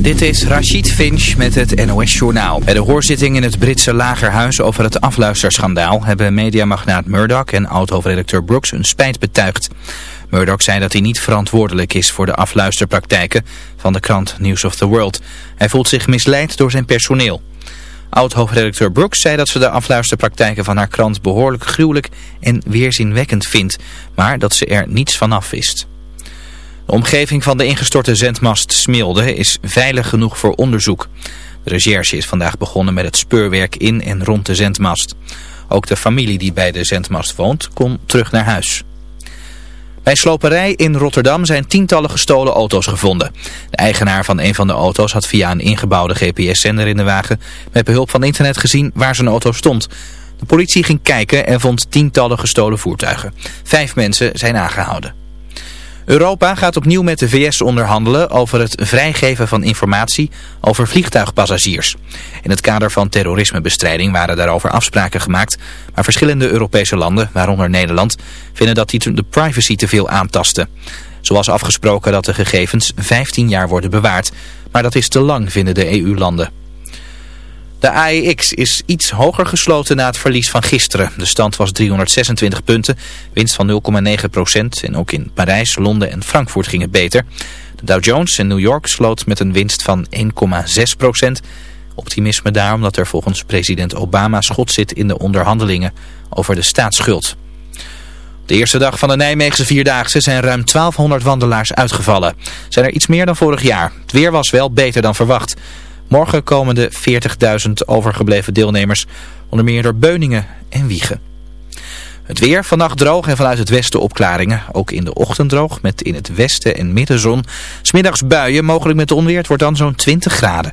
Dit is Rachid Finch met het NOS Journaal. Bij de hoorzitting in het Britse lagerhuis over het afluisterschandaal hebben mediamagnaat Murdoch en oud-hoofdredacteur Brooks hun spijt betuigd. Murdoch zei dat hij niet verantwoordelijk is voor de afluisterpraktijken van de krant News of the World. Hij voelt zich misleid door zijn personeel. Oud-hoofdredacteur Brooks zei dat ze de afluisterpraktijken van haar krant behoorlijk gruwelijk en weerzinwekkend vindt, maar dat ze er niets van af wist. De omgeving van de ingestorte zendmast Smilde is veilig genoeg voor onderzoek. De recherche is vandaag begonnen met het speurwerk in en rond de zendmast. Ook de familie die bij de zendmast woont, kon terug naar huis. Bij sloperij in Rotterdam zijn tientallen gestolen auto's gevonden. De eigenaar van een van de auto's had via een ingebouwde GPS-zender in de wagen met behulp van internet gezien waar zijn auto stond. De politie ging kijken en vond tientallen gestolen voertuigen. Vijf mensen zijn aangehouden. Europa gaat opnieuw met de VS onderhandelen over het vrijgeven van informatie over vliegtuigpassagiers. In het kader van terrorismebestrijding waren daarover afspraken gemaakt, maar verschillende Europese landen, waaronder Nederland, vinden dat die de privacy te veel aantasten. Zoals afgesproken dat de gegevens 15 jaar worden bewaard, maar dat is te lang vinden de EU-landen. De AEX is iets hoger gesloten na het verlies van gisteren. De stand was 326 punten, winst van 0,9 procent. En ook in Parijs, Londen en Frankfurt ging het beter. De Dow Jones in New York sloot met een winst van 1,6 procent. Optimisme daar omdat er volgens president Obama schot zit in de onderhandelingen over de staatsschuld. De eerste dag van de Nijmeegse Vierdaagse zijn ruim 1200 wandelaars uitgevallen. Zijn er iets meer dan vorig jaar. Het weer was wel beter dan verwacht. Morgen komen de 40.000 overgebleven deelnemers onder meer door Beuningen en Wiegen. Het weer, vannacht droog en vanuit het westen opklaringen. Ook in de ochtend droog, met in het westen en midden zon. Smiddags buien, mogelijk met onweer. Het wordt dan zo'n 20 graden.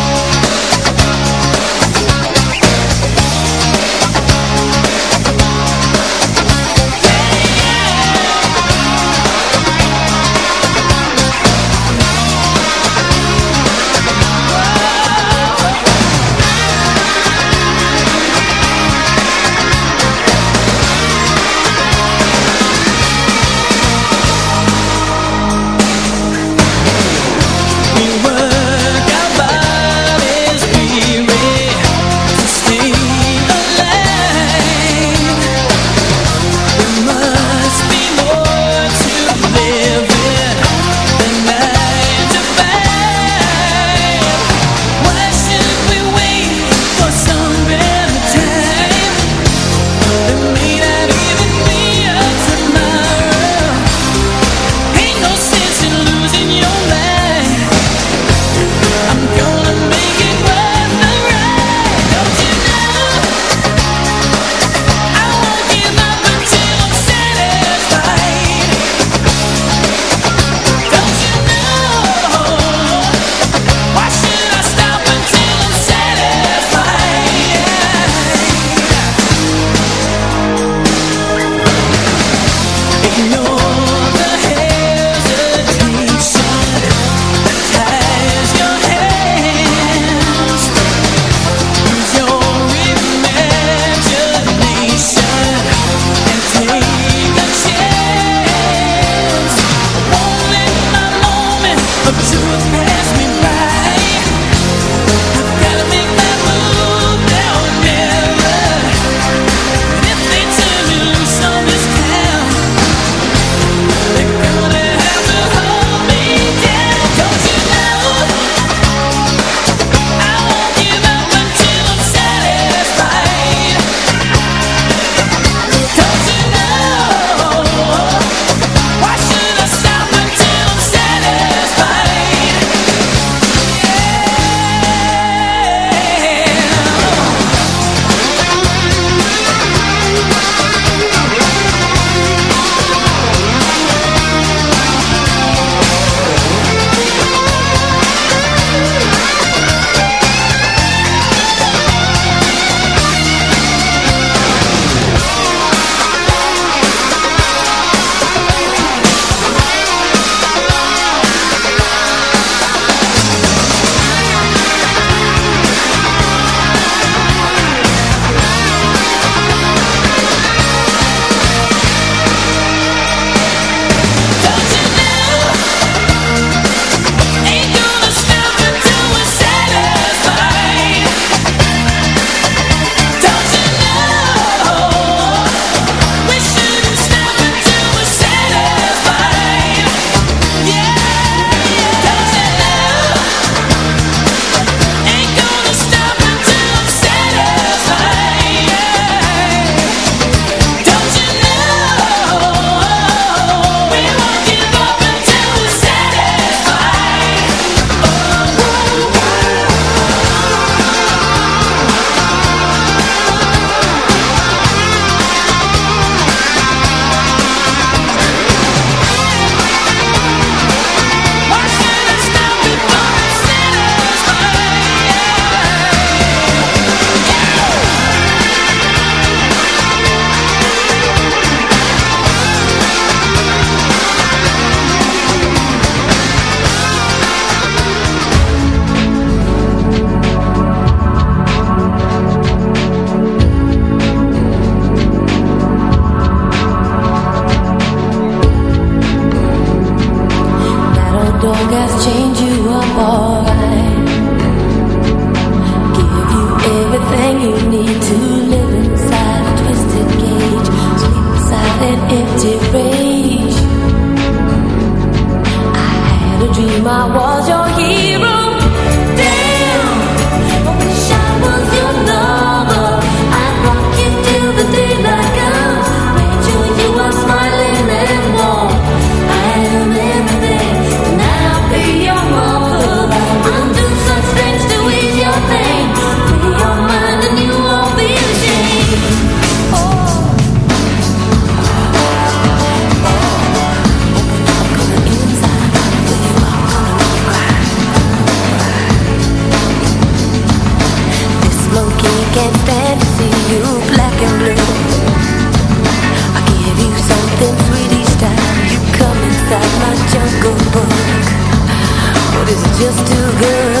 book, but it's just too good.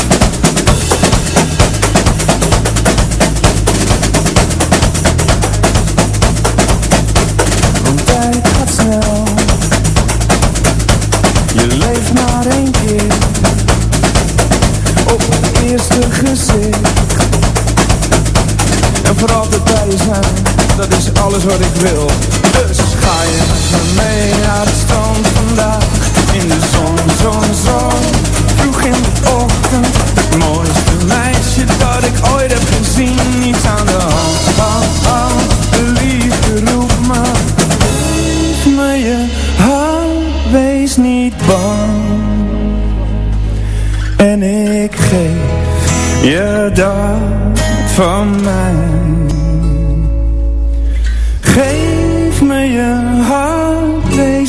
alles wat ik wil.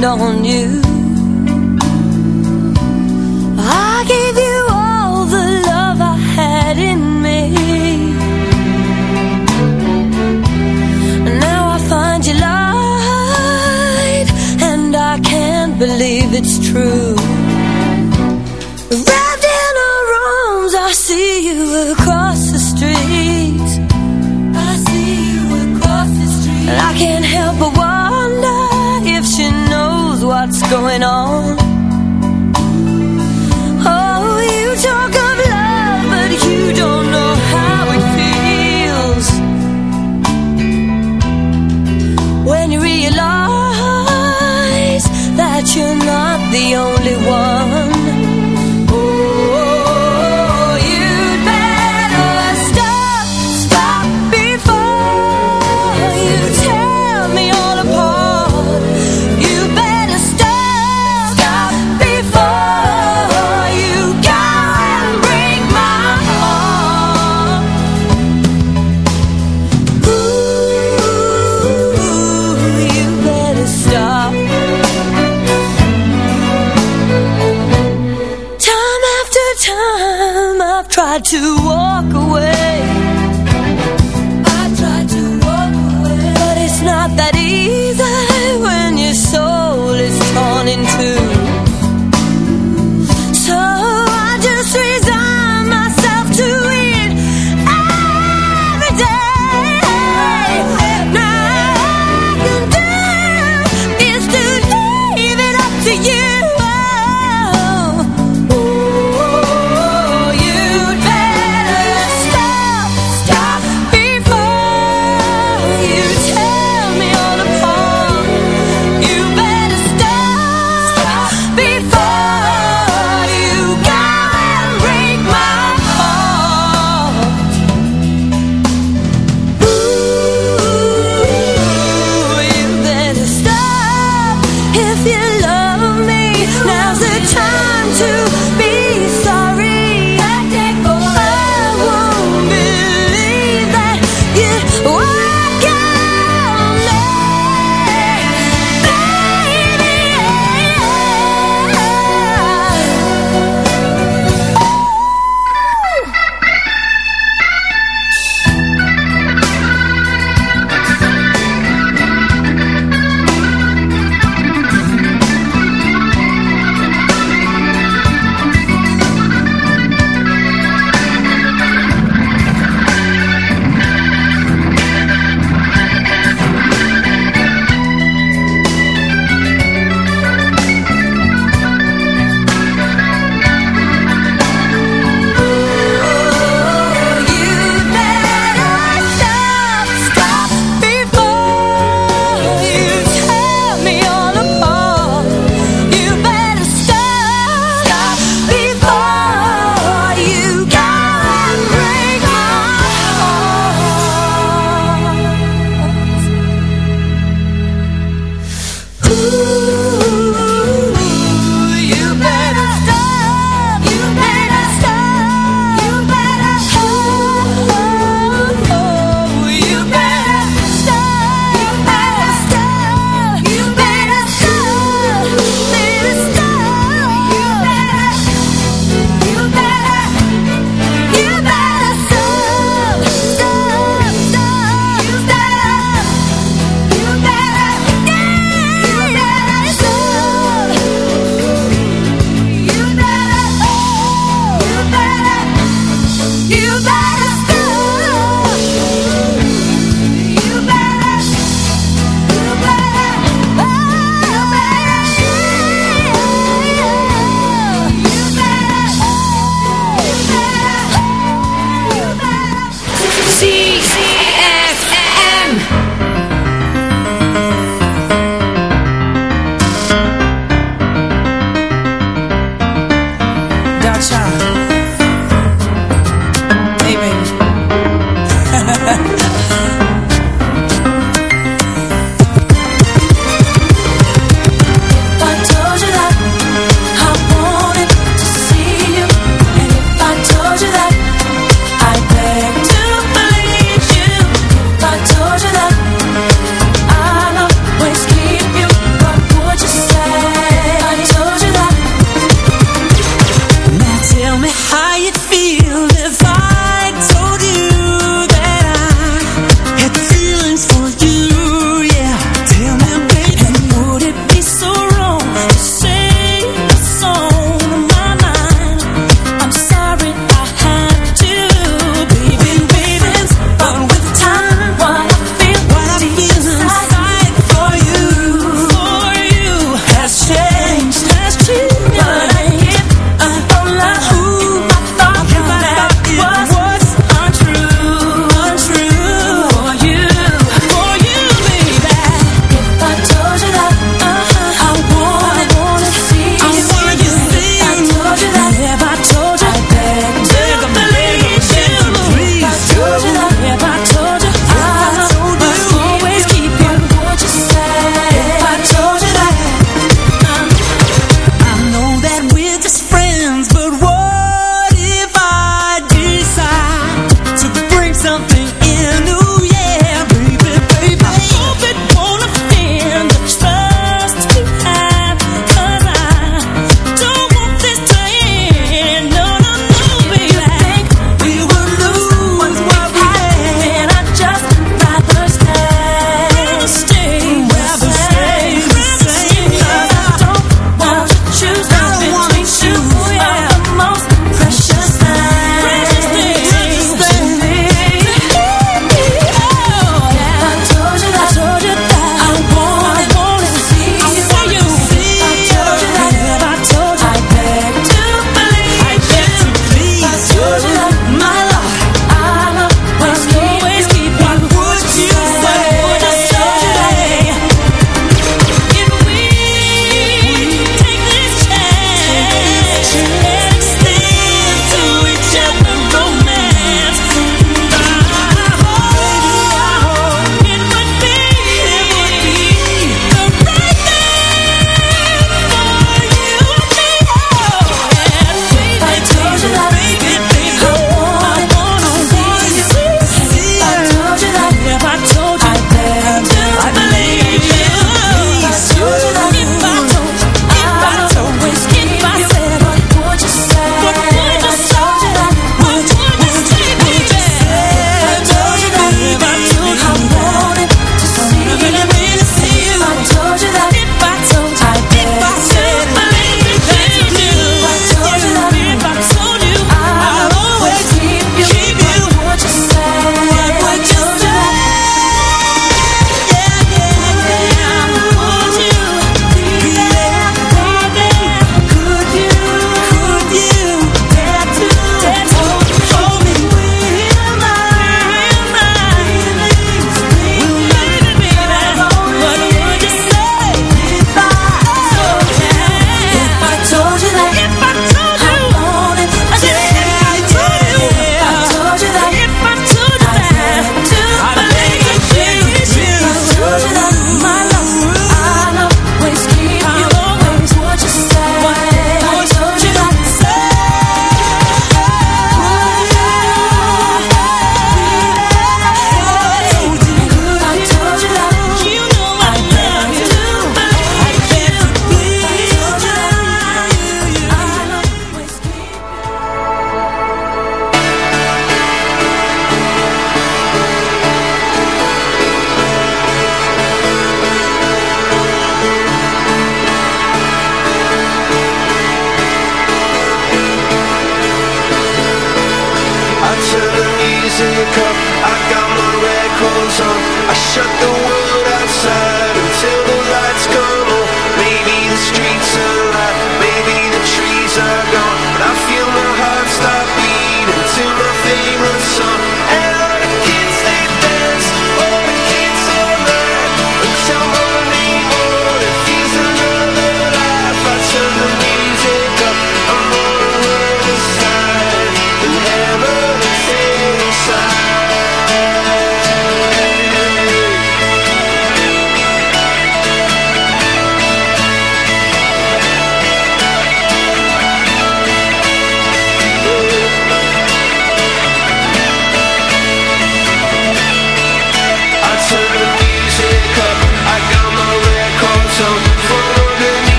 depend on you. I gave you all the love I had in me. Now I find you lied And I can't believe it's true.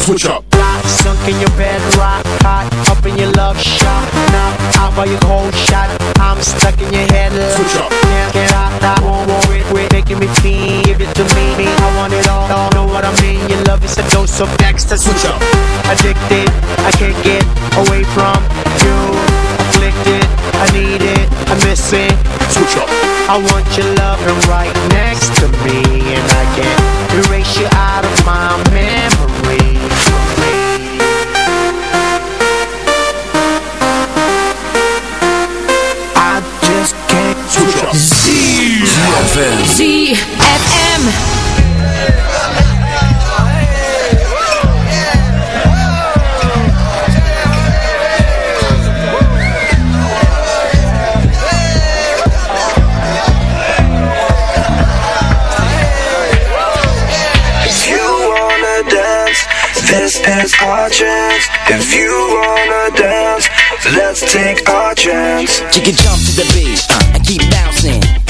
Switch up. Block, sunk in your bed, rock hot, up in your love shot. Now out by your cold shot, I'm stuck in your head. love. Switch up. Can't get out, I won't worry, quit making me feel. Give it to me, I want it all. all. Know what I mean? Your love is a dose of extra. Switch up. Addicted, I can't get away from you. Afflicted, I need it, I miss it. Switch up. I want your loving right next to me, and I can't erase you out of my memory. ZFM. ZFM. If you wanna dance, this is our chance. If you wanna dance, let's take our chance. You can jump to the beat uh, and keep bouncing.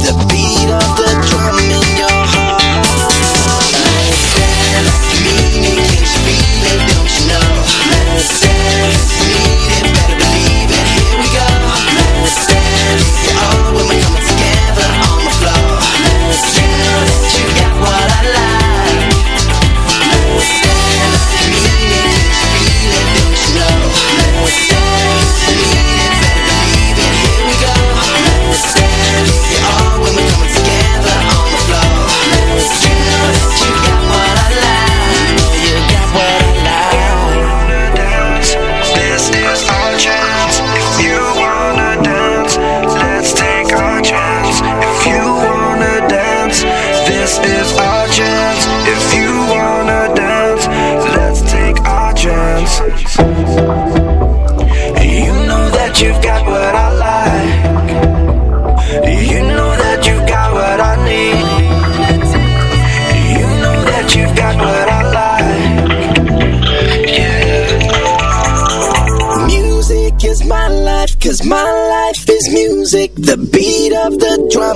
The beat of the drum